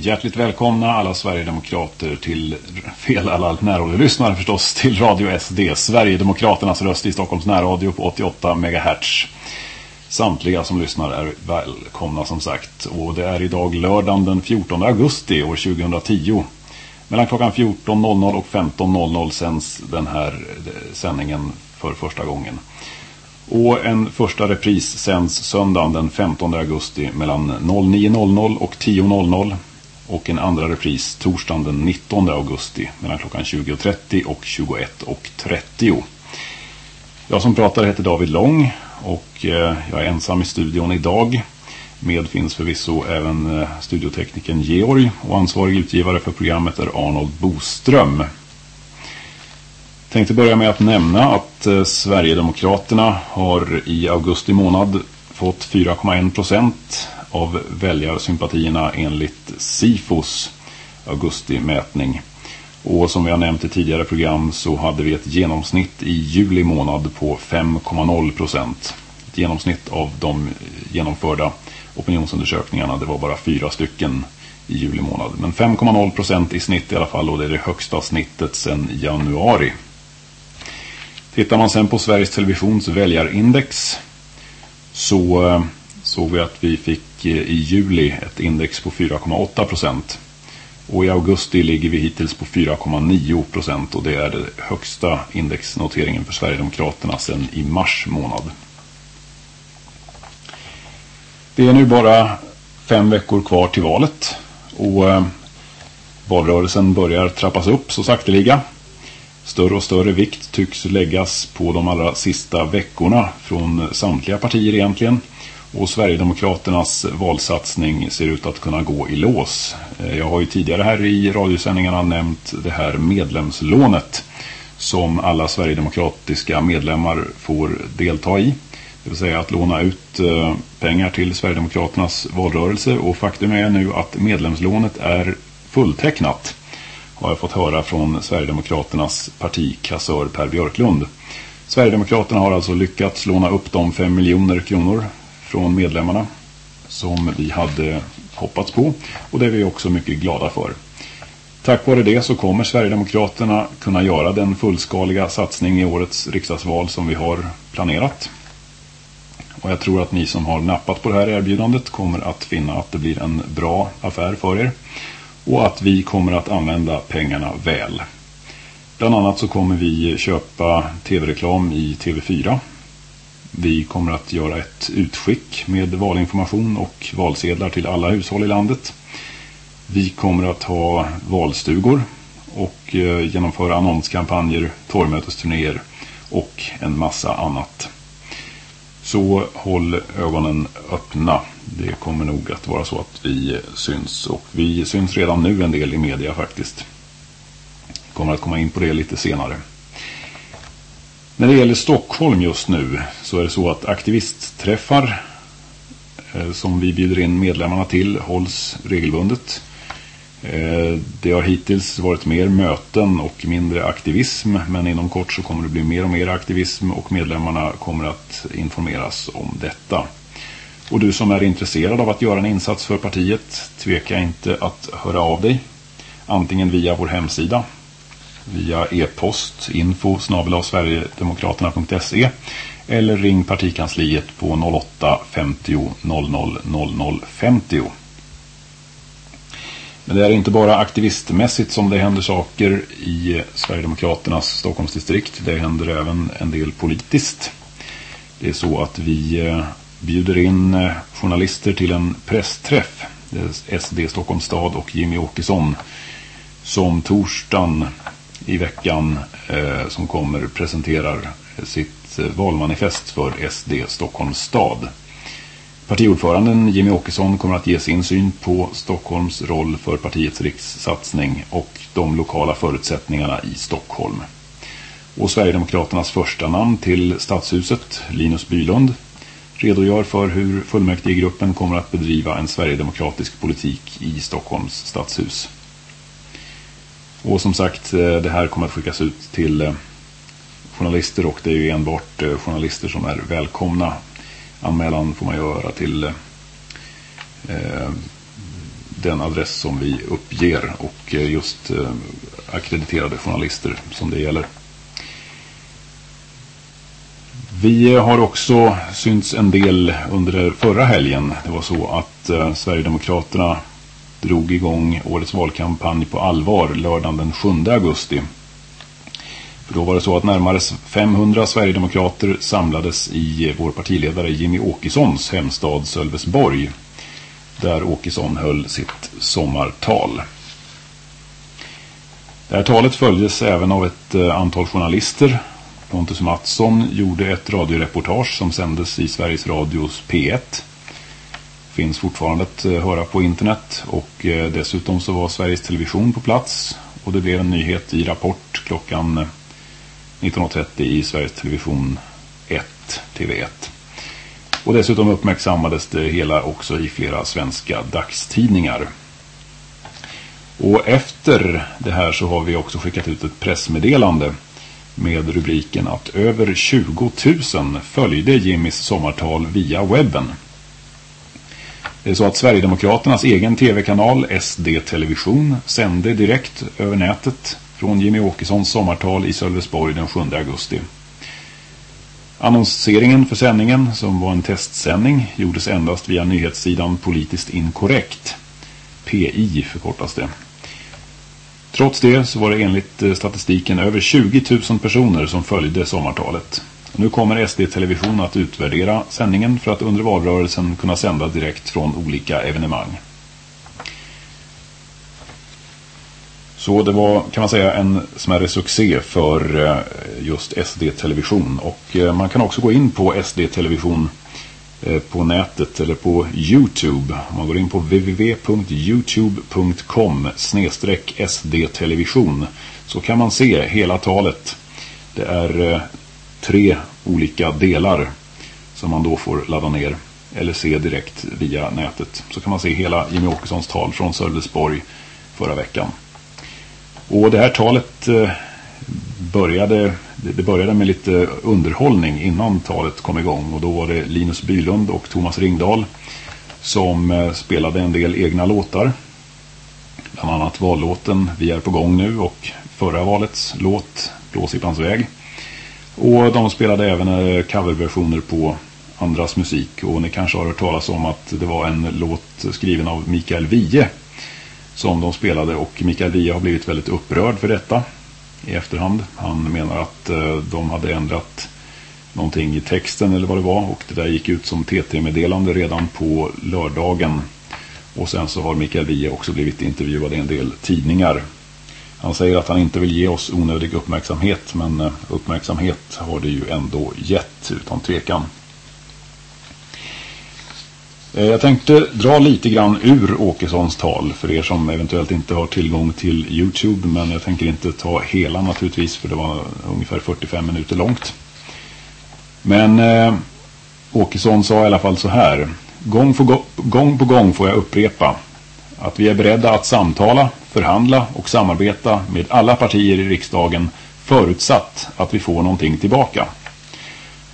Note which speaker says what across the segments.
Speaker 1: Hjärtligt välkomna alla Sverigedemokrater till, fel alla närradiolyssnare förstås, till Radio SD, Sverigedemokraternas röst i Stockholms närradio på 88 MHz. Samtliga som lyssnar är välkomna som sagt. Och det är idag lördagen den 14 augusti år 2010. Mellan klockan 14.00 och 15.00 sänds den här eh, sändningen för första gången. Och en första repris sänds söndagen den 15 augusti mellan 09.00 och 10.00 och en andra repris torsdagen den 19 augusti mellan klockan 20.30 och 21.30. Jag som pratar heter David Lång och eh, jag är ensam i studion idag. Med finns förvisso även studioteknikern studiotekniken Georg och ansvarig utgivare för programmet är Arnold Boström. Tänkte börja med att nämna att eh, Sverigedemokraterna har i augusti månad fått 4,1 procent av väljarsympatierna enligt SIFOs augustimätning. Och som vi har nämnt i tidigare program så hade vi ett genomsnitt i juli månad på 5,0 procent. Ett genomsnitt av de genomförda opinionsundersökningarna, det var bara fyra stycken i juli månad. Men 5,0 procent i snitt i alla fall och det är det högsta snittet sedan januari. Tittar man sen på Sveriges Televisions väljarindex så eh, såg vi att vi fick eh, i juli ett index på 4,8 procent. Och i augusti ligger vi hittills på 4,9 procent och det är den högsta indexnoteringen för Sverigedemokraterna sedan i mars månad. Det är nu bara fem veckor kvar till valet och eh, valrörelsen börjar trappas upp så sakteliga. Större och större vikt tycks läggas på de allra sista veckorna från samtliga partier egentligen. Och Sverigedemokraternas valsatsning ser ut att kunna gå i lås. Eh, jag har ju tidigare här i radiosändningarna nämnt det här medlemslånet som alla Sverigedemokratiska medlemmar får delta i. Det vill säga att låna ut eh, pengar till Sverigedemokraternas valrörelse och faktum är nu att medlemslånet är fulltecknat har jag fått höra från Sverigedemokraternas partikassör Per Björklund. Sverigedemokraterna har alltså lyckats låna upp de 5 miljoner kronor från medlemmarna som vi hade hoppats på och det är vi också mycket glada för. Tack vare det så kommer Sverigedemokraterna kunna göra den fullskaliga satsning i årets riksdagsval som vi har planerat. Och jag tror att ni som har nappat på det här erbjudandet kommer att finna att det blir en bra affär för er. Och att vi kommer att använda pengarna väl. Bland annat så kommer vi köpa tv-reklam i TV4. Vi kommer att göra ett utskick med valinformation och valsedlar till alla hushåll i landet. Vi kommer att ha valstugor och eh, genomföra annonskampanjer, torgmötesturnéer och en massa annat. Så håll ögonen öppna. Det kommer nog att vara så att vi syns. Och vi syns redan nu en del i media faktiskt. Kommer att komma in på det lite senare. När det gäller Stockholm just nu så är det så att aktivistträffar eh, som vi bjuder in medlemmarna till hålls regelbundet. Eh, det har hittills varit mer möten och mindre aktivism men inom kort så kommer det bli mer och mer aktivism och medlemmarna kommer att informeras om detta. Och du som är intresserad av att göra en insats för partiet tveka inte att höra av dig. Antingen via vår hemsida, via e-post info sverigedemokraterna.se eller ring partikansliet på 08 50 00 00 50. Men det är inte bara aktivistmässigt som det händer saker i Sverigedemokraternas Stockholmsdistrikt. Det händer även en del politiskt. Det är så att vi eh, bjuder in eh, journalister till en pressträff. Det är SD Stockholms stad och Jimmy Åkesson som torsdagen i veckan eh, som kommer presenterar sitt eh, valmanifest för SD Stockholms stad. Partiordföranden Jimmy Åkesson kommer att ge sin syn på Stockholms roll för partiets rikssatsning och de lokala förutsättningarna i Stockholm. Och Sverigedemokraternas första namn till stadshuset, Linus Bylund, redogör för hur fullmäktigegruppen kommer att bedriva en Sverigedemokratisk politik i Stockholms stadshus. Och som sagt, eh, det här kommer att skickas ut till eh, journalister och det är ju enbart eh, journalister som är välkomna anmälan får man göra till den adress som vi uppger och just akkrediterade journalister som det gäller. Vi har också synts en del under förra helgen. Det var så att Sverigedemokraterna drog igång årets valkampanj på allvar lördagen den 7 augusti. För då var det så att närmare 500 Sverigedemokrater samlades i vår partiledare Jimmy Åkessons hemstad Sölvesborg där Åkesson höll sitt sommartal. Det här talet följdes även av ett eh, antal journalister. Pontus Mattsson gjorde ett radioreportage som sändes i Sveriges Radios P1. Finns fortfarande att eh, höra på internet och eh, dessutom så var Sveriges Television på plats och det blev en nyhet i Rapport klockan eh, 19.30 i Sveriges Television 1, TV1. Och dessutom uppmärksammades det hela också i flera svenska dagstidningar. Och efter det här så har vi också skickat ut ett pressmeddelande med rubriken att över 20 000 följde Jimmys sommartal via webben. Det är så att Sverigedemokraternas egen tv-kanal SD Television sände direkt över nätet från Jimmy Åkessons sommartal i Sölvesborg den 7 augusti. Annonseringen för sändningen, som var en testsändning, gjordes endast via nyhetssidan Politiskt Inkorrekt. PI förkortas det. Trots det så var det enligt eh, statistiken över 20 000 personer som följde sommartalet. Nu kommer SD Television att utvärdera sändningen för att under valrörelsen kunna sända direkt från olika evenemang. Så det var kan man säga en smärre succé för eh, just SD Television. Och eh, man kan också gå in på SD Television eh, på nätet eller på Youtube. Man går in på www.youtube.com snedstreck SD Television så kan man se hela talet. Det är tre olika delar som man då får ladda ner eller se direkt via nätet. Så kan man se hela Jimmy Åkessons tal från Sölvesborg förra veckan. Och det här talet eh, började, det började med lite underhållning innan talet kom igång. Och då var det Linus Bylund och Thomas Ringdal som eh, spelade en del egna låtar. Bland annat vallåten Vi är på gång nu och förra valets låt Blåsippans väg. Och de spelade även eh, coverversioner på andras musik. Och ni kanske har hört talas om att det var en låt skriven av Mikael Wiehe som de spelade och Mikael Wiehe har blivit väldigt upprörd för detta i efterhand. Han menar att eh, de hade ändrat någonting i texten eller vad det var och det där gick ut som TT-meddelande redan på lördagen. Och sen så har Mikael Wiehe också blivit intervjuad i en del tidningar. Han säger att han inte vill ge oss onödig uppmärksamhet men eh, uppmärksamhet har det ju ändå gett utan tvekan. Eh, jag tänkte dra lite grann ur Åkessons tal för er som eventuellt inte har tillgång till Youtube men jag tänker inte ta hela naturligtvis för det var ungefär 45 minuter långt. Men eh, Åkesson sa i alla fall så här. Gång, gång, gång på gång får jag upprepa att vi är beredda att samtala, förhandla och samarbeta med alla partier i riksdagen förutsatt att vi får någonting tillbaka.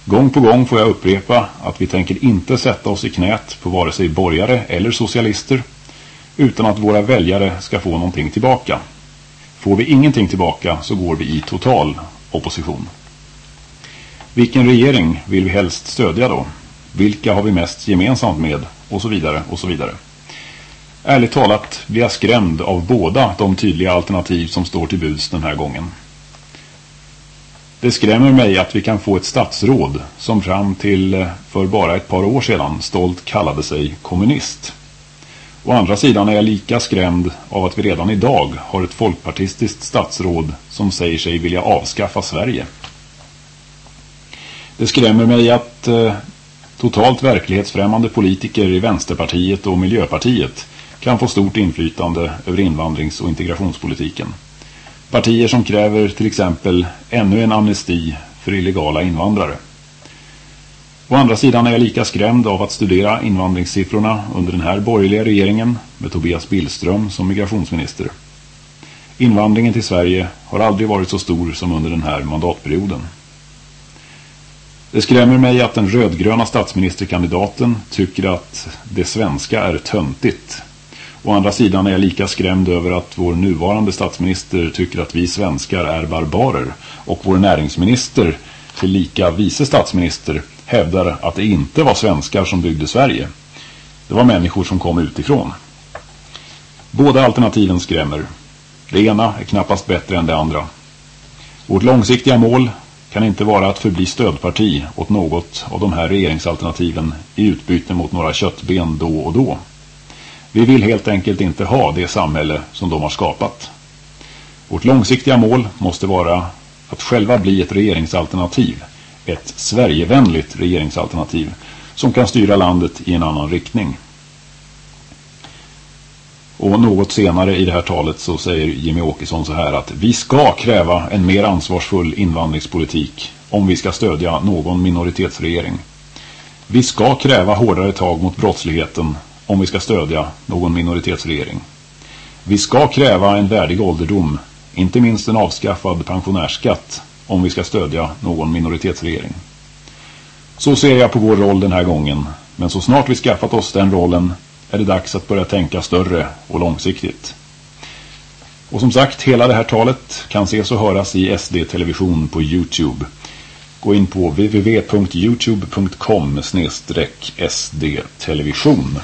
Speaker 1: Gång på gång får jag upprepa att vi tänker inte sätta oss i knät på vare sig borgare eller socialister utan att våra väljare ska få någonting tillbaka. Får vi ingenting tillbaka så går vi i total opposition. Vilken regering vill vi helst stödja då? Vilka har vi mest gemensamt med? Och så vidare och så vidare. Ärligt talat blir jag skrämd av båda de tydliga alternativ som står till buds den här gången. Det skrämmer mig att vi kan få ett statsråd som fram till eh, för bara ett par år sedan stolt kallade sig kommunist. Å andra sidan är jag lika skrämd av att vi redan idag har ett folkpartistiskt statsråd som säger sig vilja avskaffa Sverige. Det skrämmer mig att eh, totalt verklighetsfrämmande politiker i Vänsterpartiet och Miljöpartiet kan få stort inflytande över invandrings- och integrationspolitiken. Partier som kräver till exempel ännu en amnesti för illegala invandrare. Å andra sidan är jag lika skrämd av att studera invandringssiffrorna under den här borgerliga regeringen med Tobias Billström som migrationsminister. Invandringen till Sverige har aldrig varit så stor som under den här mandatperioden. Det skrämmer mig att den rödgröna statsministerkandidaten tycker att det svenska är töntigt Å andra sidan är jag lika skrämd över att vår nuvarande statsminister tycker att vi svenskar är barbarer och vår näringsminister till lika vice statsminister hävdar att det inte var svenskar som byggde Sverige. Det var människor som kom utifrån. Båda alternativen skrämmer. Det ena är knappast bättre än det andra. Vårt långsiktiga mål kan inte vara att förbli stödparti åt något av de här regeringsalternativen i utbyte mot några köttben då och då. Vi vill helt enkelt inte ha det samhälle som de har skapat. Vårt långsiktiga mål måste vara att själva bli ett regeringsalternativ, ett Sverigevänligt regeringsalternativ som kan styra landet i en annan riktning. Och något senare i det här talet så säger Jimmy Åkesson så här att vi ska kräva en mer ansvarsfull invandringspolitik om vi ska stödja någon minoritetsregering. Vi ska kräva hårdare tag mot brottsligheten om vi ska stödja någon minoritetsregering. Vi ska kräva en värdig ålderdom, inte minst en avskaffad pensionärsskatt, om vi ska stödja någon minoritetsregering. Så ser jag på vår roll den här gången, men så snart vi skaffat oss den rollen är det dags att börja tänka större och långsiktigt. Och som sagt, hela det här talet kan ses och höras i SD-television på Youtube. Gå in på www.youtube.com SD-television.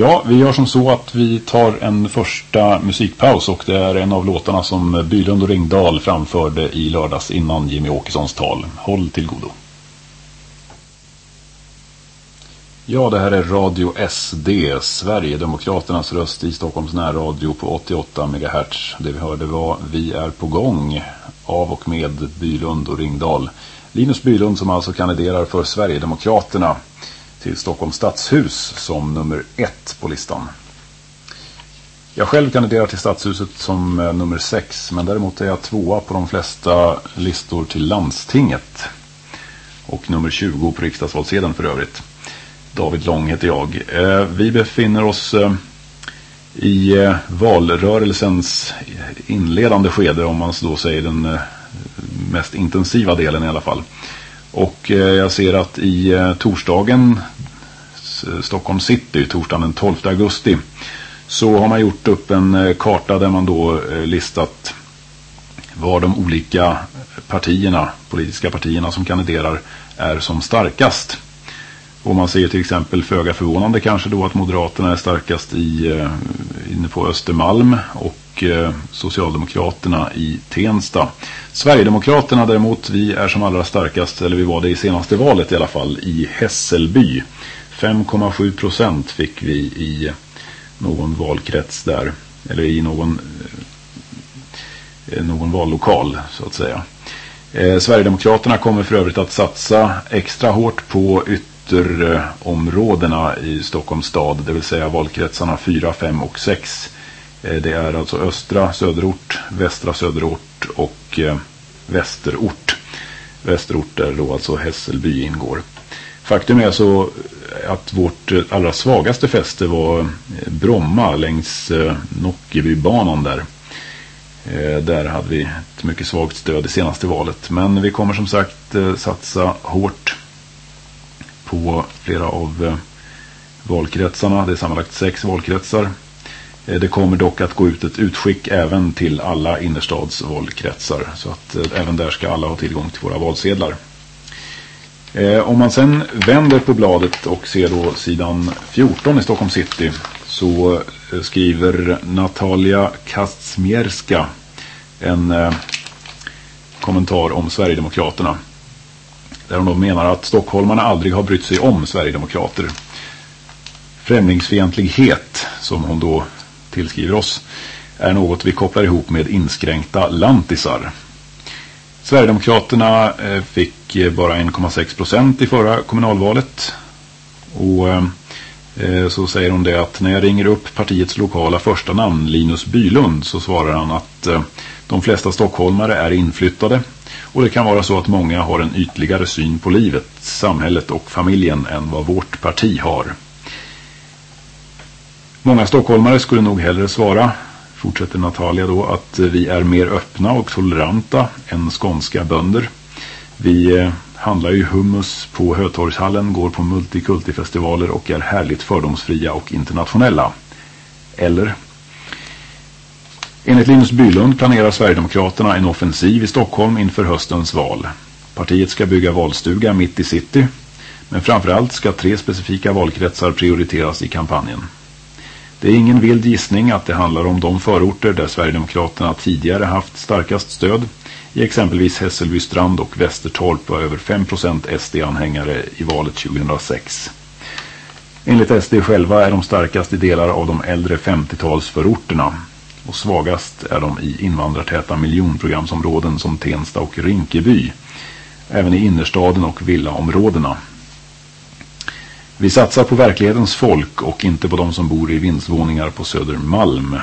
Speaker 1: Ja, vi gör som så att vi tar en första musikpaus och det är en av låtarna som Bylund och Ringdal framförde i lördags innan Jimmy Åkessons tal. Håll till godo. Ja, det här är Radio SD, Sverigedemokraternas röst i Stockholms närradio på 88 MHz. Det vi hörde var Vi är på gång av och med Bylund och Ringdal. Linus Bylund som alltså kandiderar för Sverigedemokraterna till Stockholms stadshus som nummer ett på listan. Jag själv kandiderar till stadshuset som eh, nummer sex men däremot är jag tvåa på de flesta listor till landstinget. Och nummer 20 på riksdagsvalsedeln för övrigt. David Lång heter jag. Eh, vi befinner oss eh, i valrörelsens inledande skede om man då säger den mest intensiva delen i alla fall. Och eh, jag ser att i eh, torsdagen, Stockholm city, torsdagen den 12 augusti, så har man gjort upp en eh, karta där man då listat var de olika partierna, politiska partierna som kandiderar är som starkast. Och man ser till exempel föga förvånande kanske då att Moderaterna är starkast i, inne på Östermalm och Eh, Socialdemokraterna i Tensta. Sverigedemokraterna däremot, vi är som allra starkast, eller vi var det i senaste valet i alla fall, i Hässelby. 5,7 procent fick vi i någon valkrets där, eller i någon, eh, någon vallokal så att säga. Eh, Sverigedemokraterna kommer för övrigt att satsa extra hårt på ytterområdena i Stockholms stad, det vill säga valkretsarna 4, 5 och 6 Eh, det är alltså östra söderort, västra söderort och eh, västerort. Västerort där då alltså Hässelby ingår. Faktum är så att vårt eh, allra svagaste fäste var Bromma längs Nockebybanan där. Där hade vi ett mycket svagt stöd i senaste valet. Men vi kommer som sagt satsa hårt på flera av valkretsarna. Det är sammanlagt sex valkretsar. Eh, det kommer dock att gå ut ett utskick även till alla innerstadsvalkretsar så att eh, även där ska alla ha tillgång till våra valsedlar. Eh, om man sen vänder på bladet och ser då sidan 14 i Stockholm city så skriver Natalia Kacmierska en kommentar om Sverigedemokraterna. Där hon då menar att stockholmarna aldrig har brytt sig om Sverigedemokrater. Främlingsfientlighet som hon då tillskriver oss är något vi kopplar ihop med inskränkta lantisar. Sverigedemokraterna eh, fick eh, bara 1,6 procent i förra kommunalvalet. Och eh, så säger hon det att när jag ringer upp partiets lokala första namn Linus Bylund så svarar han att de flesta stockholmare är inflyttade och det kan vara så att många har en ytligare syn på livet, samhället och familjen än vad vårt parti har. Många stockholmare skulle nog hellre svara, fortsätter Natalia då, att vi är mer öppna och toleranta än skånska bönder. Vi eh, handlar ju hummus på Hötorgshallen, går på multikultifestivaler och är härligt fördomsfria och internationella. Eller? Enligt Linus Bylund planerar Sverigedemokraterna en offensiv i Stockholm inför höstens val. Partiet ska bygga valstuga mitt i city, men framförallt ska tre specifika valkretsar prioriteras i kampanjen. Det är ingen vild gissning att det handlar om de förorter där Sverigedemokraterna tidigare haft starkast stöd. I exempelvis Hässelby strand och Västertorp var över 5% SD-anhängare i valet 2006. Enligt SD själva är de starkast i delar av de äldre 50-talsförorterna och svagast är de i invandrartäta miljonprogramsområden som Tensta och Rinkeby. Även i innerstaden och villaområdena. Vi satsar på verklighetens folk och inte på de som bor i vindsvåningar på Södermalm,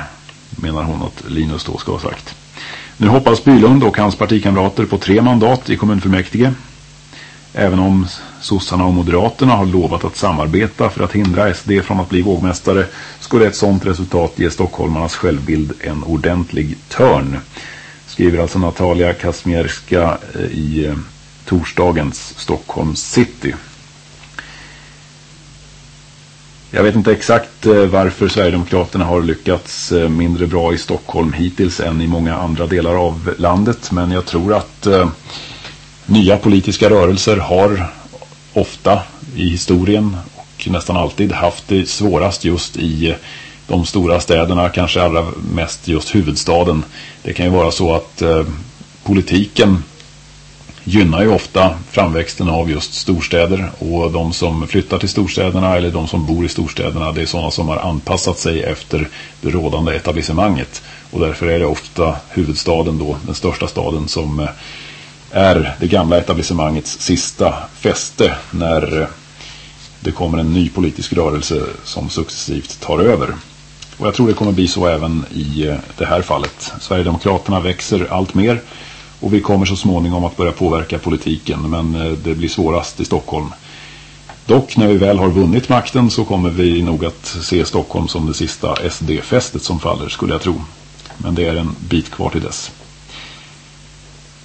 Speaker 1: menar hon att Linus då ska ha sagt. Nu hoppas Bylund och hans partikamrater på tre mandat i kommunfullmäktige. Även om sossarna och moderaterna har lovat att samarbeta för att hindra SD från att bli vågmästare skulle ett sådant resultat ge stockholmarnas självbild en ordentlig törn. Skriver alltså Natalia Kasmierska eh, i eh, torsdagens Stockholm City. Jag vet inte exakt eh, varför Sverigedemokraterna har lyckats eh, mindre bra i Stockholm hittills än i många andra delar av landet. Men jag tror att eh, nya politiska rörelser har ofta i historien och nästan alltid haft det svårast just i de stora städerna, kanske allra mest just huvudstaden. Det kan ju vara så att politiken gynnar ju ofta framväxten av just storstäder och de som flyttar till storstäderna eller de som bor i storstäderna det är sådana som har anpassat sig efter det rådande etablissemanget och därför är det ofta huvudstaden då, den största staden som eh, är det gamla etablissemangets sista fäste när eh, det kommer en ny politisk rörelse som successivt tar över. Och jag tror det kommer bli så även i eh, det här fallet. Sverigedemokraterna växer allt mer och vi kommer så småningom att börja påverka politiken men eh, det blir svårast i Stockholm. Dock när vi väl har vunnit makten så kommer vi nog att se Stockholm som det sista SD-fästet som faller skulle jag tro. Men det är en bit kvar till dess.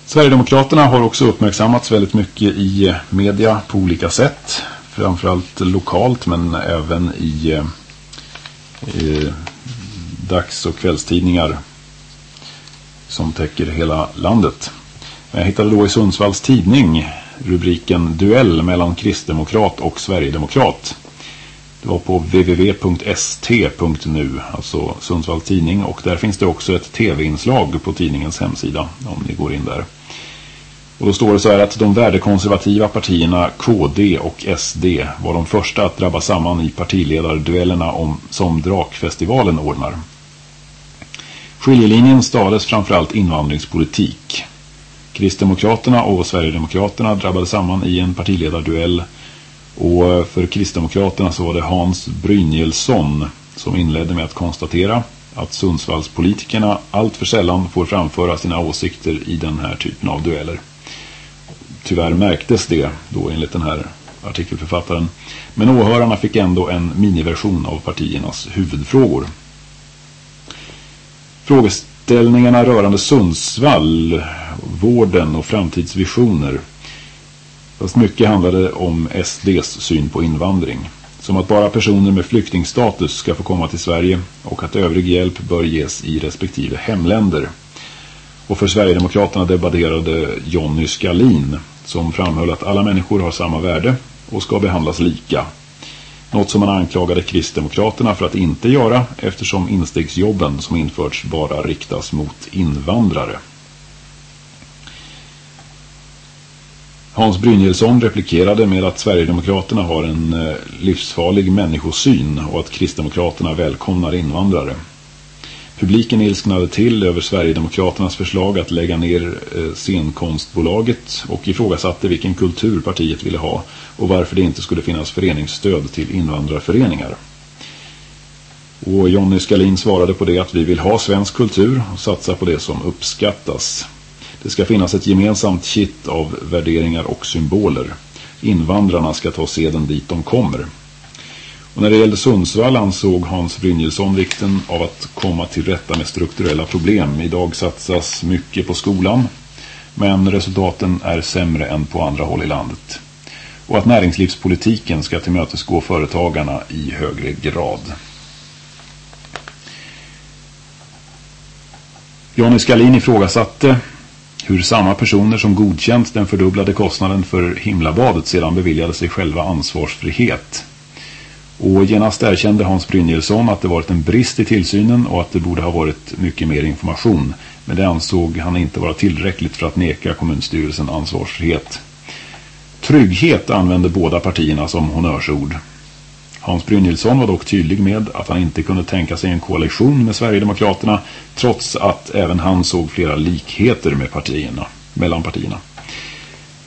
Speaker 1: Sverigedemokraterna har också uppmärksammats väldigt mycket i eh, media på olika sätt. Framförallt lokalt men även i i dags- och kvällstidningar som täcker hela landet. Jag hittade då i Sundsvalls tidning rubriken Duell mellan kristdemokrat och sverigedemokrat. Det var på www.st.nu, alltså Sundsvalls tidning. Och där finns det också ett tv-inslag på tidningens hemsida, om ni går in där. Och då står det så här att de värdekonservativa partierna KD och SD var de första att drabba samman i partiledarduellerna om, som Drakfestivalen ordnar. Skiljelinjen stades framförallt invandringspolitik. Kristdemokraterna och Sverigedemokraterna drabbade samman i en partiledarduell och för Kristdemokraterna så var det Hans Brynjelsson som inledde med att konstatera att Sundsvallspolitikerna allt för sällan får framföra sina åsikter i den här typen av dueller. Tyvärr märktes det då enligt den här artikelförfattaren. Men åhörarna fick ändå en miniversion av partiernas huvudfrågor. Frågeställningarna rörande Sundsvall, vården och framtidsvisioner. Fast mycket handlade om SDs syn på invandring. Som att bara personer med flyktingstatus ska få komma till Sverige och att övrig hjälp bör ges i respektive hemländer. Och för Sverigedemokraterna debatterade Jonny Skalin som framhöll att alla människor har samma värde och ska behandlas lika. Något som man anklagade Kristdemokraterna för att inte göra eftersom instegsjobben som införts bara riktas mot invandrare. Hans Brynjelsson replikerade med att Sverigedemokraterna har en eh, livsfarlig människosyn och att Kristdemokraterna välkomnar invandrare. Publiken ilsknade till över Sverigedemokraternas förslag att lägga ner eh, scenkonstbolaget och ifrågasatte vilken kultur partiet ville ha och varför det inte skulle finnas föreningsstöd till invandrarföreningar. Och Jonny Skalin svarade på det att vi vill ha svensk kultur och satsa på det som uppskattas. Det ska finnas ett gemensamt kitt av värderingar och symboler. Invandrarna ska ta seden dit de kommer. Och när det gällde Sundsvall ansåg Hans Brynjelsson vikten av att komma till rätta med strukturella problem. Idag satsas mycket på skolan. men resultaten är sämre än på andra håll i landet. Och att näringslivspolitiken ska tillmötesgå företagarna i högre grad. Johnny Skalin ifrågasatte hur samma personer som godkänt den fördubblade kostnaden för himlabadet sedan beviljade sig själva ansvarsfrihet. Och genast erkände Hans Brynjelsson att det varit en brist i tillsynen och att det borde ha varit mycket mer information. Men det ansåg han inte vara tillräckligt för att neka kommunstyrelsen ansvarsfrihet. Trygghet använde båda partierna som honnörsord. Hans Brynjelsson var dock tydlig med att han inte kunde tänka sig en koalition med Sverigedemokraterna trots att även han såg flera likheter med partierna, mellan partierna.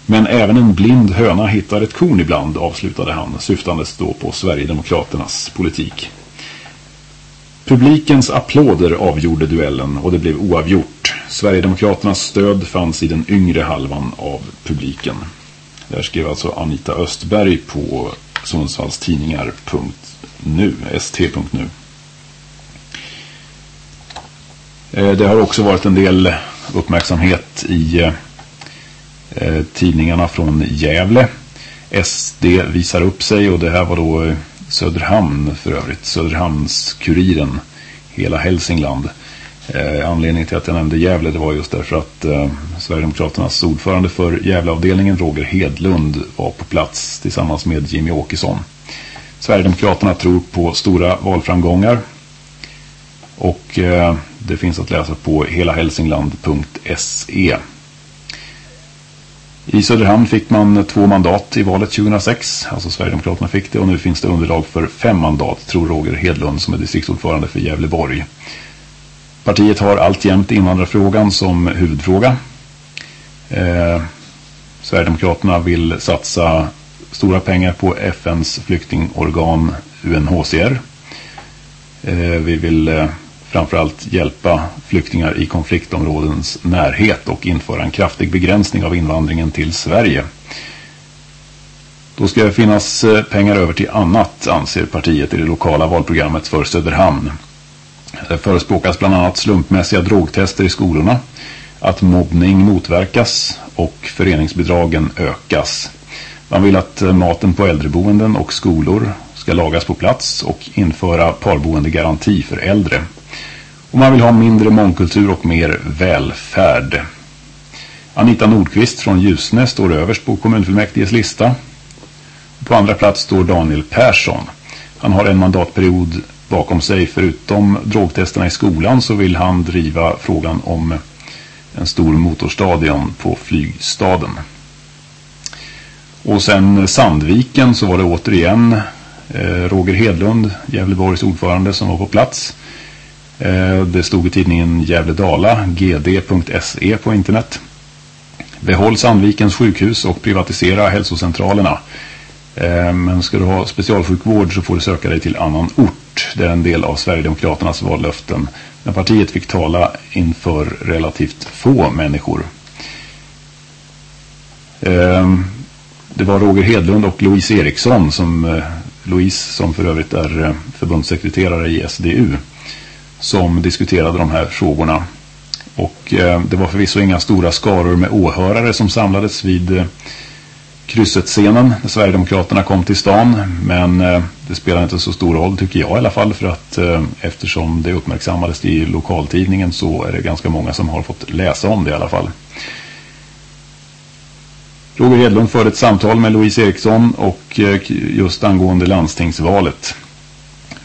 Speaker 1: Men även en blind höna hittar ett korn ibland, avslutade han, syftandes då på Sverigedemokraternas politik. Publikens applåder avgjorde duellen och det blev oavgjort. Sverigedemokraternas stöd fanns i den yngre halvan av publiken. Där skrev alltså Anita Östberg på Sundsvallstidningar.nu, st.nu. Eh, det har också varit en del uppmärksamhet i eh, Eh, tidningarna från Gävle. SD visar upp sig och det här var då eh, Söderhamn för övrigt. Söderhamns kuriren, hela Hälsingland. Eh, anledningen till att jag nämnde Gävle det var just därför att eh, Sverigedemokraternas ordförande för Gävleavdelningen Roger Hedlund var på plats tillsammans med Jimmy Åkesson. Sverigedemokraterna tror på stora valframgångar och eh, det finns att läsa på helahälsingland.se. I Söderhamn fick man två mandat i valet 2006, alltså Sverigedemokraterna fick det och nu finns det underlag för fem mandat tror Roger Hedlund som är distriktsordförande för Gävleborg. Partiet har alltjämt invandrarfrågan som huvudfråga. Eh, Sverigedemokraterna vill satsa stora pengar på FNs flyktingorgan UNHCR. Eh, vi vill eh, framförallt hjälpa flyktingar i konfliktområdens närhet och införa en kraftig begränsning av invandringen till Sverige. Då ska det finnas eh, pengar över till annat, anser partiet i det lokala valprogrammet för Söderhamn. Det förespråkas bland annat slumpmässiga drogtester i skolorna, att mobbning motverkas och föreningsbidragen ökas. Man vill att eh, maten på äldreboenden och skolor ska lagas på plats och införa parboendegaranti för äldre. Och man vill ha mindre mångkultur och mer välfärd. Anita Nordqvist från Ljusne står överst på kommunfullmäktiges lista. På andra plats står Daniel Persson. Han har en mandatperiod bakom sig. Förutom drogtesterna i skolan så vill han driva frågan om en stor motorstadion på flygstaden. Och sen Sandviken så var det återigen eh, Roger Hedlund, Gävleborgs ordförande, som var på plats. Eh, det stod i tidningen Gävledala, gd.se på internet. Behåll Sandvikens sjukhus och privatisera hälsocentralerna. Eh, men ska du ha specialsjukvård så får du söka dig till annan ort. Det är en del av Sverigedemokraternas vallöften. När partiet fick tala inför relativt få människor. Eh, det var Roger Hedlund och Louise Eriksson som Louise som för övrigt är förbundssekreterare i SDU som diskuterade de här frågorna. Och eh, det var förvisso inga stora skaror med åhörare som samlades vid eh, krysset-scenen när Sverigedemokraterna kom till stan. Men eh, det spelar inte så stor roll tycker jag i alla fall för att eh, eftersom det uppmärksammades i lokaltidningen så är det ganska många som har fått läsa om det i alla fall. Roger Hedlund förde ett samtal med Louise Eriksson och eh, just angående landstingsvalet.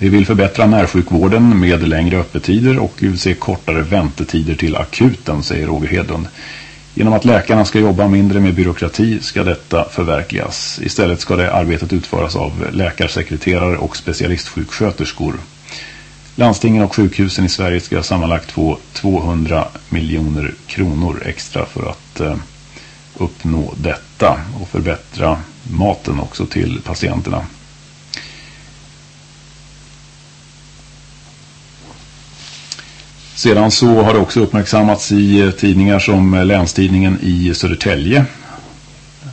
Speaker 1: Vi vill förbättra närsjukvården med längre öppettider och vi vill se kortare väntetider till akuten, säger Roger Hedlund. Genom att läkarna ska jobba mindre med byråkrati ska detta förverkligas. Istället ska det arbetet utföras av läkarsekreterare och specialistsjuksköterskor. Landstingen och sjukhusen i Sverige ska sammanlagt få 200 miljoner kronor extra för att eh, uppnå detta och förbättra maten också till patienterna. Sedan så har det också uppmärksammats i eh, tidningar som eh, Länstidningen i Södertälje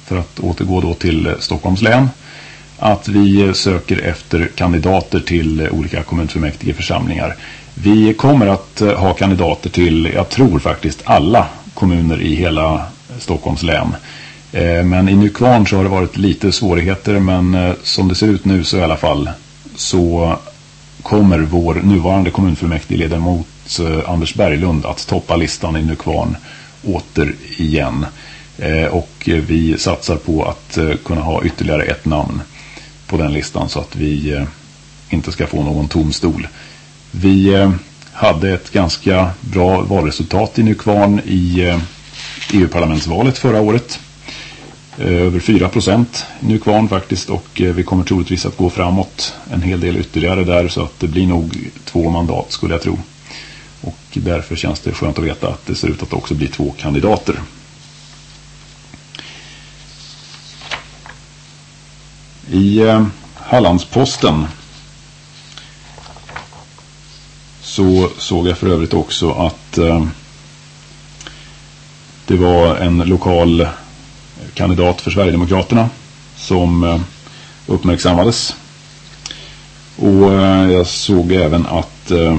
Speaker 1: för att återgå då till eh, Stockholms län att vi söker efter kandidater till olika kommunfullmäktige församlingar. Vi kommer att ha kandidater till, jag tror faktiskt alla kommuner i hela Stockholms län. Men i Nykvarn så har det varit lite svårigheter men som det ser ut nu så i alla fall så kommer vår nuvarande kommunfullmäktigeledamot Eh, Anders Berglund att toppa listan i Nykvarn återigen. Eh, och vi satsar på att eh, kunna ha ytterligare ett namn på den listan så att vi inte ska få någon tom stol. Vi hade ett ganska bra valresultat i Nykvarn i EU-parlamentsvalet förra året. Över 4 procent i Nykvarn faktiskt och vi kommer troligtvis att gå framåt en hel del ytterligare där så att det blir nog två mandat skulle jag tro. Och därför känns det skönt att veta att det ser ut att också bli två kandidater. I eh, Hallandsposten så såg jag för övrigt också att eh, det var en lokal kandidat för Sverigedemokraterna som eh, uppmärksammades. Och jag såg även att eh,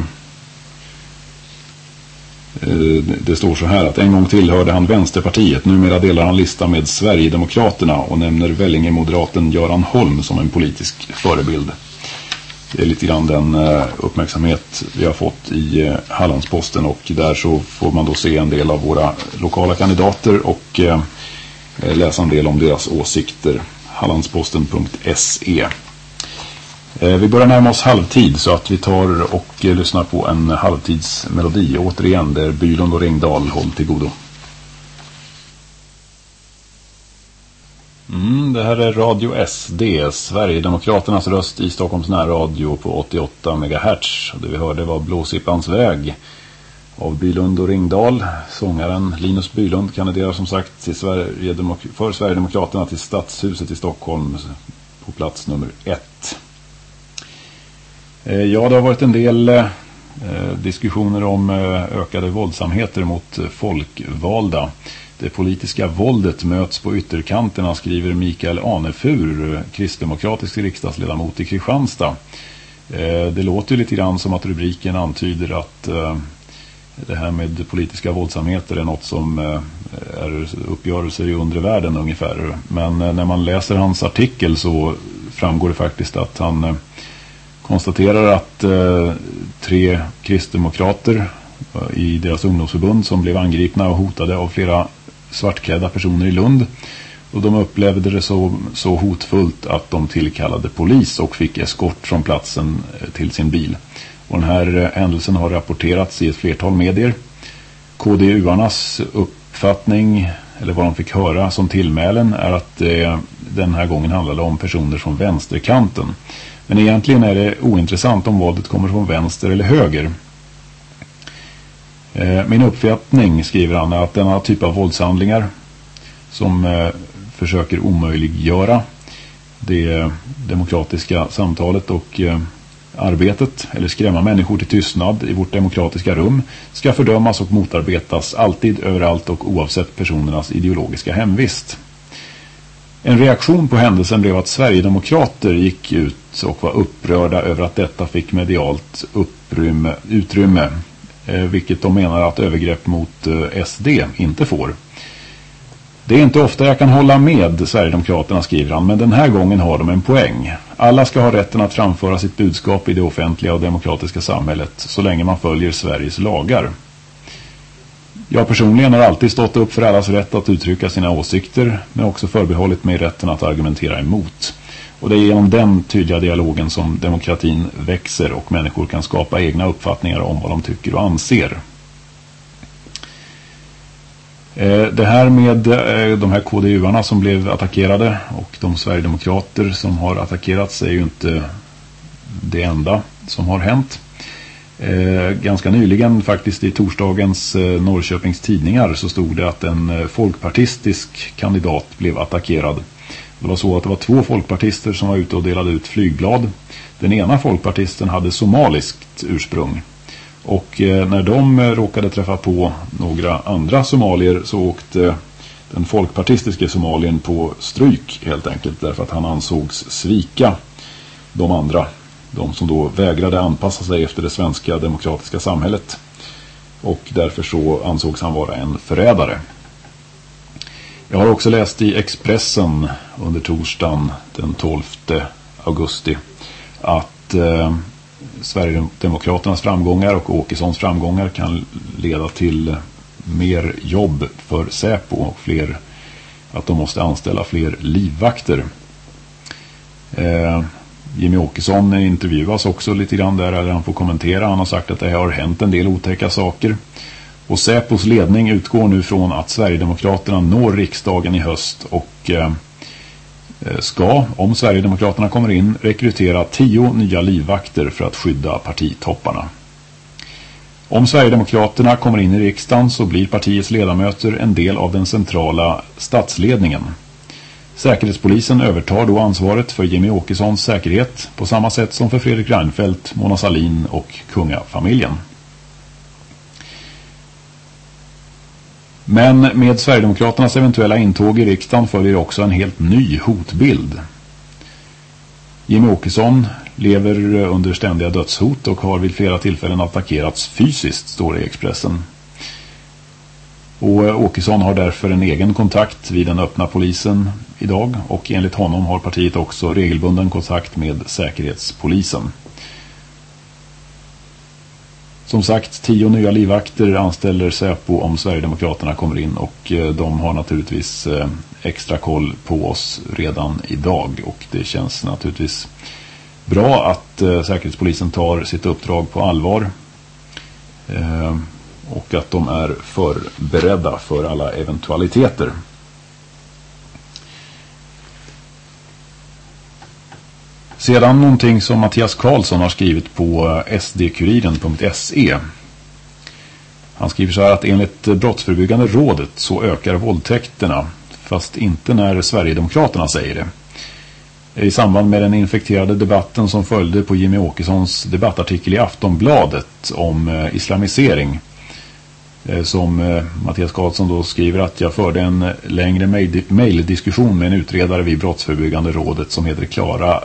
Speaker 1: Eh, det står så här att en gång tillhörde han Vänsterpartiet. Numera delar han lista med Sverigedemokraterna och nämner Vellinge-moderaten Göran Holm som en politisk förebild. Det är lite grann den eh, uppmärksamhet vi har fått i eh, Hallandsposten och där så får man då se en del av våra lokala kandidater och läsa en del om deras åsikter. Hallandsposten.se Eh, vi börjar närma oss halvtid så att vi tar och eh, lyssnar på en halvtidsmelodi. Återigen, där Bylund och Ringdal håll till godo. Mm, det här är Radio SD, Sverigedemokraternas röst i Stockholms närradio på 88 MHz. Det vi hörde var Blåsippans väg av Bylund och Ringdal. Sångaren Linus Bylund kandiderar som sagt till Sverigedemok för Sverigedemokraterna till Stadshuset i Stockholm på plats nummer ett. Eh, ja, det har varit en del eh, eh diskussioner om eh, ökade våldsamheter mot eh, folkvalda. Det politiska våldet möts på ytterkanterna skriver Mikael Anefur, kristdemokratisk riksdagsledamot i Kristianstad. Eh, det låter lite grann som att rubriken antyder att eh, det här med politiska våldsamheter är något som eh, är uppgörelser i undre världen ungefär. Men när man läser hans artikel så framgår det faktiskt att han konstaterar att eh, tre kristdemokrater eh, i deras ungdomsförbund som blev angripna och hotade av flera svartklädda personer i Lund. Och de upplevde det så, så hotfullt att de tillkallade polis och fick eskort från platsen eh, till sin bil. Och den här händelsen har rapporterats i ett flertal medier. KDU-arnas uppfattning, eller vad de fick höra som tillmälen, är att det den här gången handlade om personer från vänsterkanten. Men egentligen är det ointressant om våldet kommer från vänster eller höger. Eh, min uppfattning, skriver han, är att denna typ av våldshandlingar som eh, försöker omöjliggöra det eh, demokratiska samtalet och arbetet eller skrämma människor till tystnad i vårt demokratiska rum ska fördömas och motarbetas alltid, överallt och oavsett personernas ideologiska hemvist. En reaktion på händelsen blev att Sverigedemokrater gick ut och var upprörda över att detta fick medialt upprymme, utrymme eh, vilket de menar att övergrepp mot eh, SD inte får. Det är inte ofta jag kan hålla med Sverigedemokraterna skriver han, men den här gången har de en poäng. Alla ska ha rätten att framföra sitt budskap i det offentliga och demokratiska samhället så länge man följer Sveriges lagar. Jag personligen har alltid stått upp för allas rätt att uttrycka sina åsikter men också förbehållit mig rätten att argumentera emot. Och det är genom den tydliga dialogen som demokratin växer och människor kan skapa egna uppfattningar om vad de tycker och anser. Eh, det här med eh, de här KDU-arna som blev attackerade och de Sverigedemokrater som har attackerats är ju inte det enda som har hänt. Eh, ganska nyligen faktiskt i torsdagens eh, Norrköpings tidningar så stod det att en eh, folkpartistisk kandidat blev attackerad det var så att det var två folkpartister som var ute och delade ut flygblad. Den ena folkpartisten hade somaliskt ursprung. Och eh, när de eh, råkade träffa på några andra somalier så åkte den folkpartistiske somalien på stryk helt enkelt därför att han ansågs svika de andra. De som då vägrade anpassa sig efter det svenska demokratiska samhället. Och därför så ansågs han vara en förrädare. Jag har också läst i Expressen under torsdagen den 12 augusti att eh, Sverigedemokraternas framgångar och Åkessons framgångar kan leda till mer jobb för Säpo och fler att de måste anställa fler livvakter. Eh, Jimmy Åkesson intervjuas också lite grann där, där han får kommentera. Han har sagt att det har hänt en del otäcka saker. Och Säpos ledning utgår nu från att Sverigedemokraterna når riksdagen i höst och eh, eh, ska, om Sverigedemokraterna kommer in, rekrytera tio nya livvakter för att skydda partitopparna. Om Sverigedemokraterna kommer in i riksdagen så blir partiets ledamöter en del av den centrala statsledningen. Säkerhetspolisen övertar då ansvaret för Jimmy Åkessons säkerhet på samma sätt som för Fredrik Reinfeldt, Mona Salin och kungafamiljen. Men med Sverigedemokraternas eventuella intåg i riksdagen följer också en helt ny hotbild. Jimmy Åkesson lever under ständiga dödshot och har vid flera tillfällen attackerats fysiskt, står det i Expressen. Och eh, Åkesson har därför en egen kontakt vid den öppna polisen idag. Och enligt honom har partiet också regelbunden kontakt med Säkerhetspolisen. Som sagt, tio nya livvakter anställer Säpo om Sverigedemokraterna kommer in. Och eh, de har naturligtvis eh, extra koll på oss redan idag. Och det känns naturligtvis bra att Säkerhetspolisen tar sitt uppdrag på allvar och att de är förberedda för alla eventualiteter. Sedan någonting som Mattias Karlsson har skrivit på eh, sdkuriren.se. Han skriver så här att enligt Brottsförebyggande rådet så ökar våldtäkterna fast inte när Sverigedemokraterna säger det. I samband med den infekterade debatten som följde på Jimmy Åkessons debattartikel i Aftonbladet om eh, islamisering Eh, som eh, Mattias Karlsson då skriver att jag förde en längre mejldiskussion med en utredare vid Brottsförebyggande rådet som heter Klara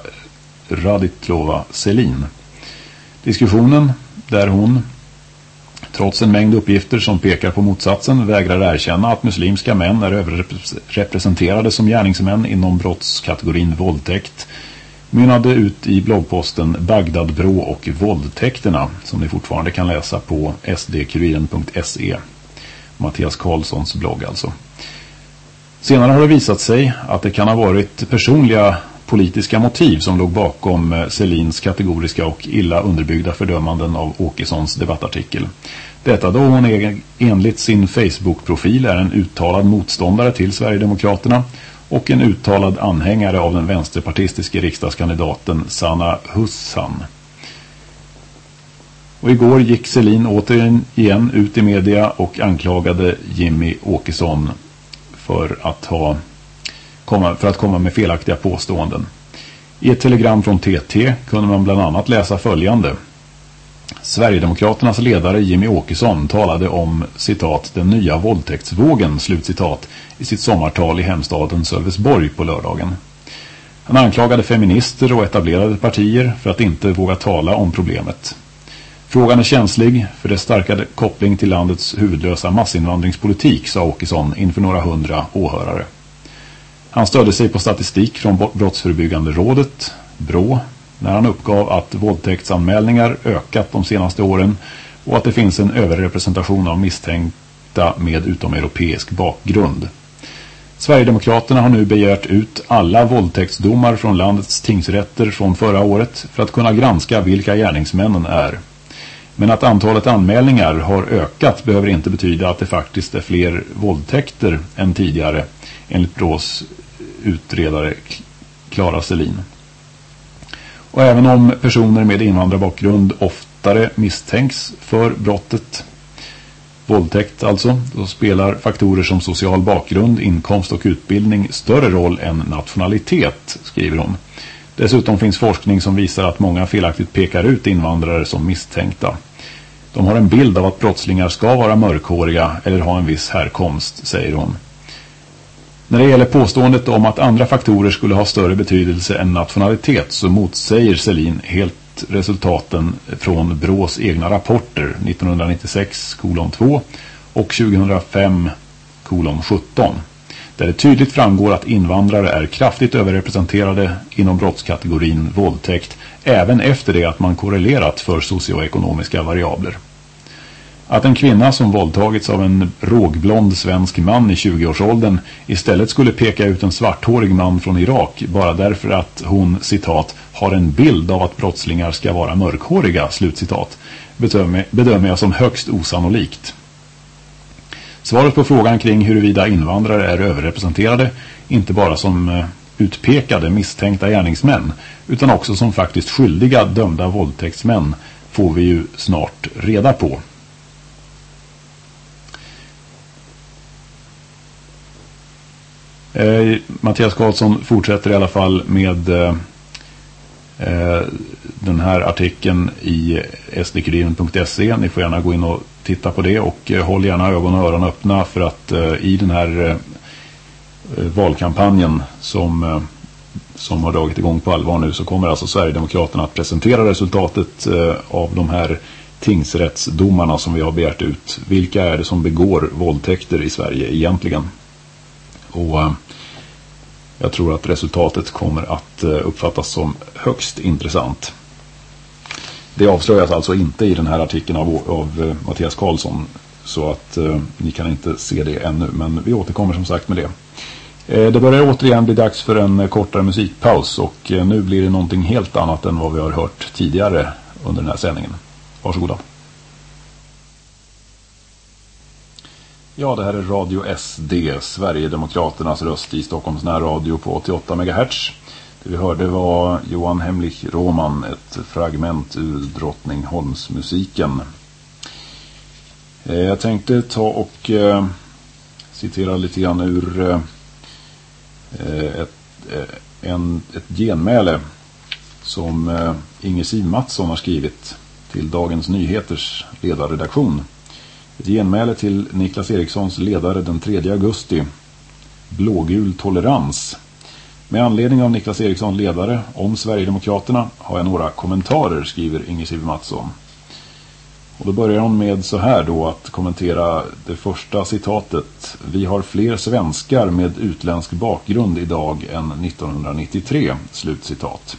Speaker 1: Raditlova Selin. Diskussionen där hon, trots en mängd uppgifter som pekar på motsatsen, vägrar erkänna att muslimska män är överrepresenterade som gärningsmän inom brottskategorin våldtäkt mynnade ut i bloggposten Bagdadbrå och våldtäkterna som ni fortfarande kan läsa på sdkuriren.se Mattias Karlssons blogg alltså. Senare har det visat sig att det kan ha varit personliga politiska motiv som låg bakom eh, Selins kategoriska och illa underbyggda fördömanden av Åkessons debattartikel. Detta då hon enligt sin Facebook-profil är en uttalad motståndare till Sverigedemokraterna och en uttalad anhängare av den vänsterpartistiska riksdagskandidaten Sanna Hussan. Och igår gick Selin återigen igen ut i media och anklagade Jimmy Åkesson för att ha komma, för att komma med felaktiga påståenden. I ett telegram från TT kunde man bland annat läsa följande. Sverigedemokraternas ledare Jimmy Åkesson talade om citat den nya våldtäktsvågen slutcitat i sitt sommartal i hemstaden Sölvesborg på lördagen. Han anklagade feminister och etablerade partier för att inte våga tala om problemet. Frågan är känslig för dess starka koppling till landets huvudlösa massinvandringspolitik, sa Åkesson inför några hundra åhörare. Han stödde sig på statistik från Brottsförebyggande rådet, BRÅ, när han uppgav att våldtäktsanmälningar ökat de senaste åren och att det finns en överrepresentation av misstänkta med utomeuropeisk bakgrund. Sverigedemokraterna har nu begärt ut alla våldtäktsdomar från landets tingsrätter från förra året för att kunna granska vilka gärningsmännen är. Men att antalet anmälningar har ökat behöver inte betyda att det faktiskt är fler våldtäkter än tidigare enligt Brås utredare Klara Selin. Och även om personer med invandrarbakgrund oftare misstänks för brottet våldtäkt alltså, då spelar faktorer som social bakgrund, inkomst och utbildning större roll än nationalitet, skriver hon. Dessutom finns forskning som visar att många felaktigt pekar ut invandrare som misstänkta. De har en bild av att brottslingar ska vara mörkhåriga eller ha en viss härkomst, säger hon. När det gäller påståendet om att andra faktorer skulle ha större betydelse än nationalitet så motsäger Selin helt resultaten från Brås egna rapporter 1996 kolon 2 och 2005 kolon 17. där det tydligt framgår att invandrare är kraftigt överrepresenterade inom brottskategorin våldtäkt även efter det att man korrelerat för socioekonomiska variabler. Att en kvinna som våldtagits av en rågblond svensk man i 20-årsåldern istället skulle peka ut en svarthårig man från Irak bara därför att hon, citat, har en bild av att brottslingar ska vara mörkhåriga, slutcitat, bedömer jag som högst osannolikt. Svaret på frågan kring huruvida invandrare är överrepresenterade, inte bara som eh, utpekade misstänkta gärningsmän, utan också som faktiskt skyldiga dömda våldtäktsmän, får vi ju snart reda på. Eh, Mattias Karlsson fortsätter i alla fall med eh, eh den här artikeln i sdkurinen.se. Ni får gärna gå in och titta på det och eh, håll gärna ögon och öron öppna för att eh, i den här eh, eh valkampanjen som, eh, som har dragit igång på allvar nu så kommer alltså Sverigedemokraterna att presentera resultatet av de här tingsrättsdomarna som vi har begärt ut. Vilka är det som begår våldtäkter i Sverige egentligen? Och eh, jag tror att resultatet kommer att eh, uppfattas som högst intressant. Det avslöjas alltså inte i den här artikeln av, av eh, Mattias Karlsson. Så att eh, ni kan inte se det ännu. Men vi återkommer som sagt med det. Eh, det börjar återigen bli dags för en kortare musikpaus. Och nu blir det någonting helt annat än vad vi har hört tidigare under den här sändningen. Varsågoda. Ja, det här är Radio SD, Sverigedemokraternas röst i Stockholms närradio på 88 MHz. Det vi hörde var Johan Hemlich Roman, ett fragment ur Drottningholmsmusiken. Eh, jag tänkte ta och eh, citera lite grann ur eh, ett, eh, en, ett genmäle som eh, Inge Siv Mattsson har skrivit till Dagens Nyheters ledarredaktion. Ett genmäle till Niklas Erikssons ledare den 3 augusti. Blågul tolerans. Med anledning av Niklas Erikssons ledare om Sverigedemokraterna har jag några kommentarer, skriver Inger Siv Mattsson. Och då börjar hon med så här då att kommentera det första citatet. Vi har fler svenskar med utländsk bakgrund idag än 1993. Slutcitat.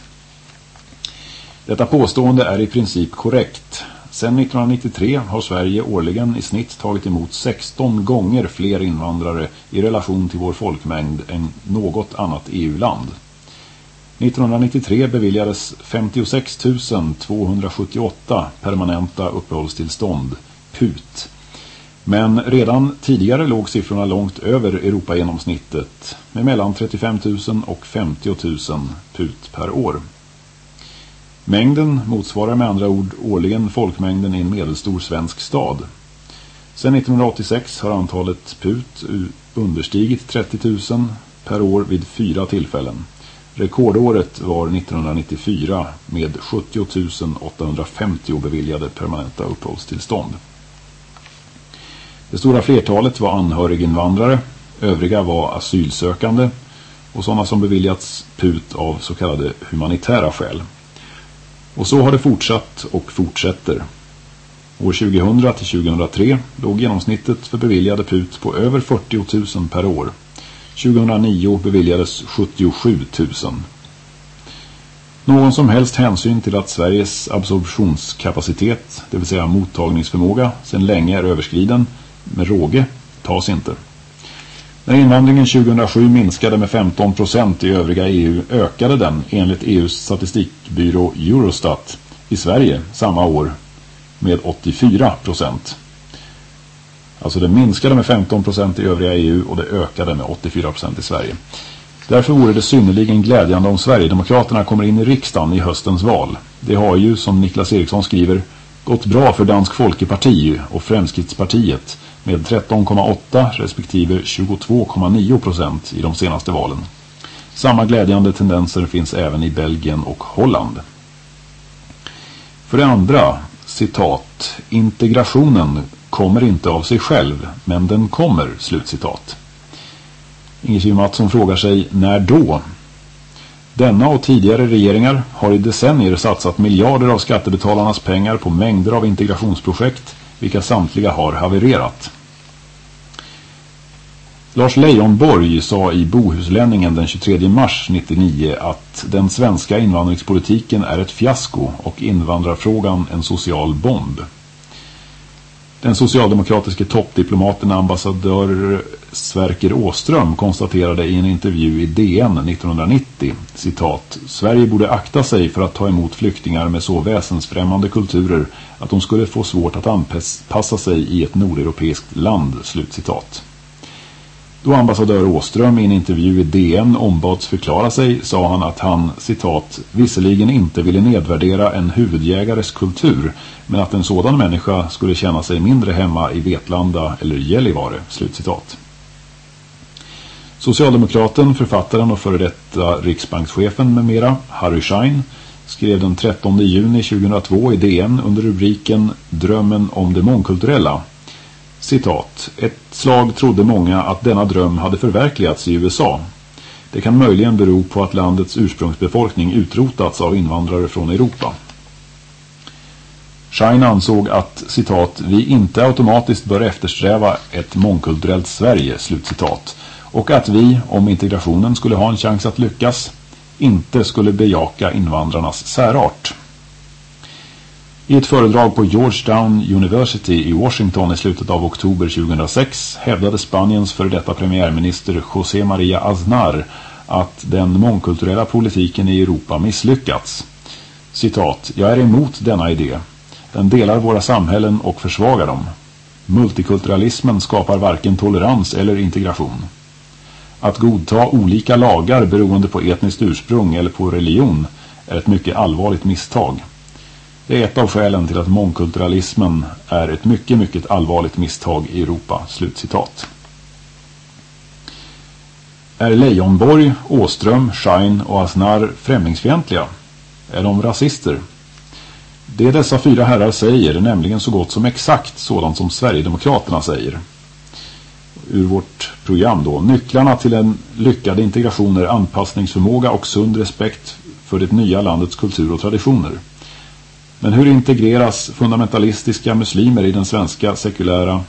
Speaker 1: Detta påstående är i princip korrekt. Sedan 1993 har Sverige årligen i snitt tagit emot 16 gånger fler invandrare i relation till vår folkmängd än något annat EU-land. 1993 beviljades 56 278 permanenta uppehållstillstånd, PUT. Men redan tidigare låg siffrorna långt över Europagenomsnittet med mellan 35 000 och 50 000 PUT per år. Mängden motsvarar med andra ord årligen folkmängden i en medelstor svensk stad. Sedan 1986 har antalet PUT understigit 30 000 per år vid fyra tillfällen. Rekordåret var 1994 med 70 850 beviljade permanenta uppehållstillstånd. Det stora flertalet var anhöriginvandrare, övriga var asylsökande och sådana som beviljats PUT av så kallade humanitära skäl. Och så har det fortsatt och fortsätter. År 2000 till 2003 låg genomsnittet för beviljade PUT på över 40 000 per år. 2009 beviljades 77 000. Någon som helst hänsyn till att Sveriges absorptionskapacitet, det vill säga mottagningsförmåga, sedan länge är överskriden med råge, tas inte. När invandringen 2007 minskade med 15 procent i övriga EU ökade den enligt EUs statistikbyrå Eurostat i Sverige samma år med 84 procent. Alltså det minskade med 15 procent i övriga EU och det ökade med 84 procent i Sverige. Därför vore det synnerligen glädjande om Sverigedemokraterna kommer in i riksdagen i höstens val. Det har ju, som Niklas Eriksson skriver, gått bra för Dansk Folkeparti och Fremskrittspartiet med 13,8 respektive 22,9 procent i de senaste valen. Samma glädjande tendenser finns även i Belgien och Holland. För det andra, citat, integrationen kommer inte av sig själv, men den kommer, slutcitat. Inge Mattsson frågar sig, när då? Denna och tidigare regeringar har i decennier satsat miljarder av skattebetalarnas pengar på mängder av integrationsprojekt vilka samtliga har havererat. Lars Leijonborg sa i Bohuslänningen den 23 mars 1999 att den svenska invandringspolitiken är ett fiasko och invandrarfrågan en social bomb. Den socialdemokratiske toppdiplomaten ambassadör Sverker Åström konstaterade i en intervju i DN 1990, citat, Sverige borde akta sig för att ta emot flyktingar med så väsensfrämmande kulturer att de skulle få svårt att anpassa sig i ett nordeuropeiskt land, slutcitat. Då ambassadör Åström i en intervju i DN ombads förklara sig sa han att han, citat, visserligen inte ville nedvärdera en huvudjägares kultur men att en sådan människa skulle känna sig mindre hemma i Vetlanda eller Gällivare, slutcitat. Socialdemokraten, författaren och före detta riksbankschefen med mera, Harry Schein, skrev den 13 juni 2002 i DN under rubriken Drömmen om det mångkulturella Citat. Ett slag trodde många att denna dröm hade förverkligats i USA. Det kan möjligen bero på att landets ursprungsbefolkning utrotats av invandrare från Europa. Schein ansåg att, citat, vi inte automatiskt bör eftersträva ett mångkulturellt Sverige, slutcitat. Och att vi, om integrationen skulle ha en chans att lyckas, inte skulle bejaka invandrarnas särart. I ett föredrag på Georgetown University i Washington i slutet av oktober 2006 hävdade Spaniens före detta premiärminister José María Aznar att den mångkulturella politiken i Europa misslyckats. Citat, jag är emot denna idé. Den delar våra samhällen och försvagar dem. Multikulturalismen skapar varken tolerans eller integration. Att godta olika lagar beroende på etniskt ursprung eller på religion är ett mycket allvarligt misstag. Det är ett av skälen till att mångkulturalismen är ett mycket, mycket allvarligt misstag i Europa. Slutcitat. Är Leijonborg, Åström, Schein och Asnar främlingsfientliga? Är de rasister? Det dessa fyra herrar säger är nämligen så gott som exakt sådant som Sverigedemokraterna säger. Ur vårt program då. Nycklarna till en lyckad integration är anpassningsförmåga och sund respekt för det nya landets kultur och traditioner. Men hur integreras fundamentalistiska muslimer i den svenska sekulära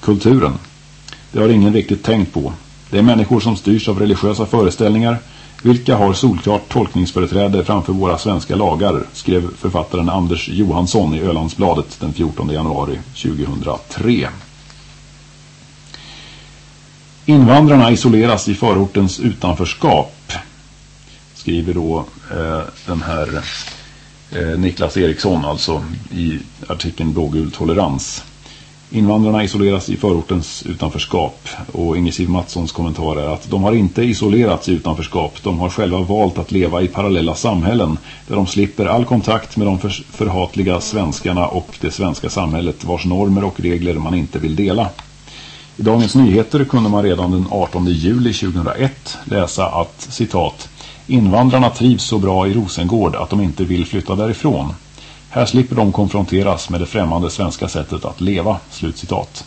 Speaker 1: kulturen? Det har ingen riktigt tänkt på. Det är människor som styrs av religiösa föreställningar vilka har solklart tolkningsföreträde framför våra svenska lagar, skrev författaren Anders Johansson i Ölandsbladet den 14 januari 2003. Invandrarna isoleras i förortens utanförskap, skriver då eh, den här eh, Niklas Eriksson alltså i artikeln Blågul tolerans. Invandrarna isoleras i förortens utanförskap och Inge Mattssons kommentar är att de har inte isolerats i utanförskap. De har själva valt att leva i parallella samhällen där de slipper all kontakt med de för förhatliga svenskarna och det svenska samhället vars normer och regler man inte vill dela. I Dagens Nyheter kunde man redan den 18 juli 2001 läsa att, citat, Invandrarna trivs så bra i Rosengård att de inte vill flytta därifrån. Här slipper de konfronteras med det främmande svenska sättet att leva. Slutcitat.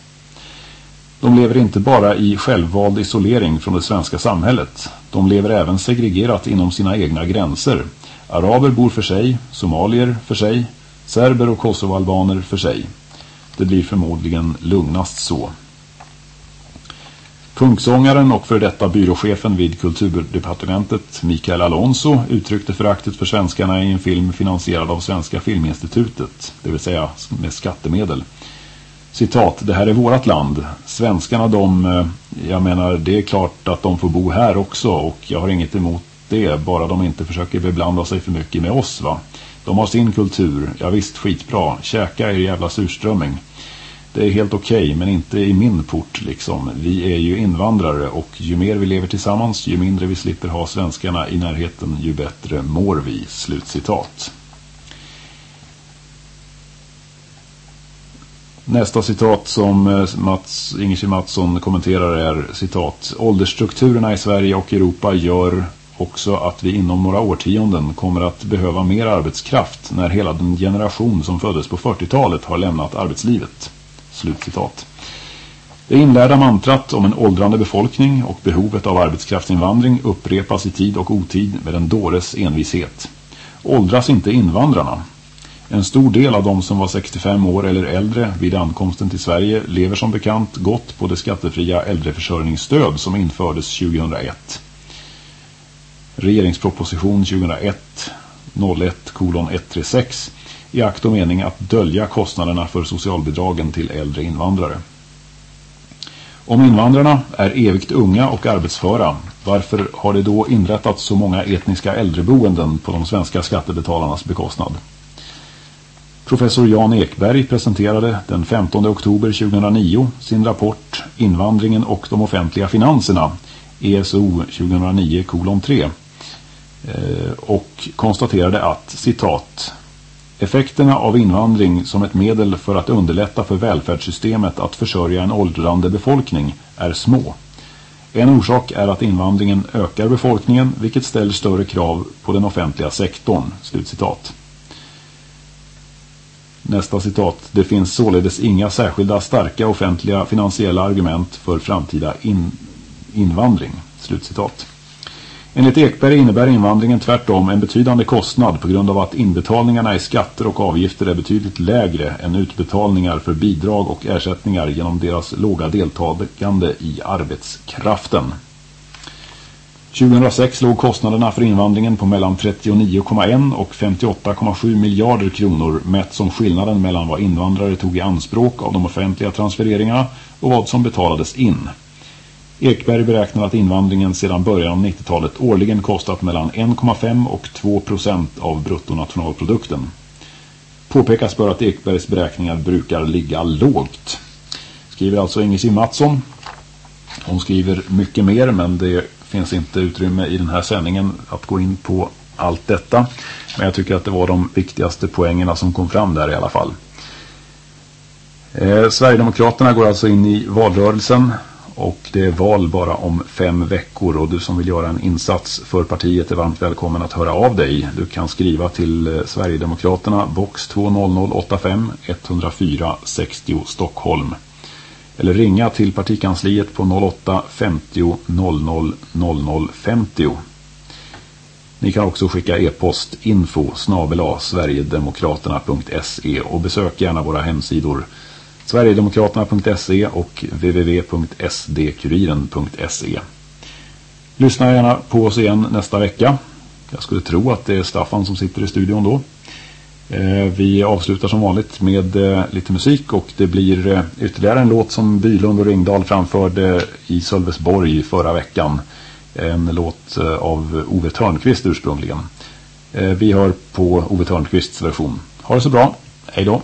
Speaker 1: De lever inte bara i självvald isolering från det svenska samhället. De lever även segregerat inom sina egna gränser. Araber bor för sig, somalier för sig, serber och kosovalbaner för sig. Det blir förmodligen lugnast så. Punksångaren och för detta byråchefen vid kulturdepartementet Mikael Alonso uttryckte föraktet för svenskarna i en film finansierad av Svenska Filminstitutet, det vill säga med skattemedel. Citat, det här är vårat land. Svenskarna de, eh, jag menar det är klart att de får bo här också och jag har inget emot det, bara de inte försöker beblanda sig för mycket med oss va. De har sin kultur, ja visst skitbra, käka er jävla surströmming det är helt okej okay, men inte i min port liksom. Vi är ju invandrare och ju mer vi lever tillsammans ju mindre vi slipper ha svenskarna i närheten ju bättre mår vi. Slutcitat. Nästa citat som eh, Mats, Ingersi Mattsson kommenterar är citat. Åldersstrukturerna i Sverige och Europa gör också att vi inom några årtionden kommer att behöva mer arbetskraft när hela den generation som föddes på 40-talet har lämnat arbetslivet. Slutcitat. Det inlärda mantrat om en åldrande befolkning och behovet av arbetskraftsinvandring upprepas i tid och otid med en dåres envishet. Åldras inte invandrarna? En stor del av de som var 65 år eller äldre vid ankomsten till Sverige lever som bekant gott på det skattefria äldreförsörjningsstöd som infördes 2001. Regeringsproposition 2001-01-136 i akt och mening att dölja kostnaderna för socialbidragen till äldre invandrare. Om invandrarna är evigt unga och arbetsföra, varför har det då inrättats så många etniska äldreboenden på de svenska skattebetalarnas bekostnad? Professor Jan Ekberg presenterade den 15 oktober 2009 sin rapport Invandringen och de offentliga finanserna, ESO 2009-3 eh, och konstaterade att, citat, Effekterna av invandring som ett medel för att underlätta för välfärdssystemet att försörja en åldrande befolkning är små. En orsak är att invandringen ökar befolkningen vilket ställer större krav på den offentliga sektorn. Slutcitat. Nästa citat. Det finns således inga särskilda starka offentliga finansiella argument för framtida in invandring. Slutcitat. Enligt Ekberg innebär invandringen tvärtom en betydande kostnad på grund av att inbetalningarna i skatter och avgifter är betydligt lägre än utbetalningar för bidrag och ersättningar genom deras låga deltagande i arbetskraften. 2006 låg kostnaderna för invandringen på mellan 39,1 och 58,7 miljarder kronor mätt som skillnaden mellan vad invandrare tog i anspråk av de offentliga transfereringarna och vad som betalades in. Ekberg beräknar att invandringen sedan början av 90-talet årligen kostat mellan 1,5 och 2 procent av bruttonationalprodukten. Påpekas bör att Ekbergs beräkningar brukar ligga lågt. Skriver alltså Ingesim Mattsson. Hon skriver mycket mer men det finns inte utrymme i den här sändningen att gå in på allt detta. Men jag tycker att det var de viktigaste poängerna som kom fram där i alla fall. Eh, Sverigedemokraterna går alltså in i valrörelsen och det är val bara om fem veckor och du som vill göra en insats för partiet är varmt välkommen att höra av dig. Du kan skriva till eh, Sverigedemokraterna box 20085 104 60 Stockholm. Eller ringa till partikansliet på 08 50 00 00 50. Ni kan också skicka e-post info snabela sverigedemokraterna.se och besök gärna våra hemsidor Sverigedemokraterna.se och www.sdkuriren.se Lyssna gärna på oss igen nästa vecka. Jag skulle tro att det är Staffan som sitter i studion då. Eh, vi avslutar som vanligt med eh, lite musik och det blir eh, ytterligare en låt som Bylund och Ringdal framförde i Sölvesborg förra veckan. En låt av Ove Törnqvist ursprungligen. Vi hör på Ove Törnqvists version. Ha det så bra. Hej då!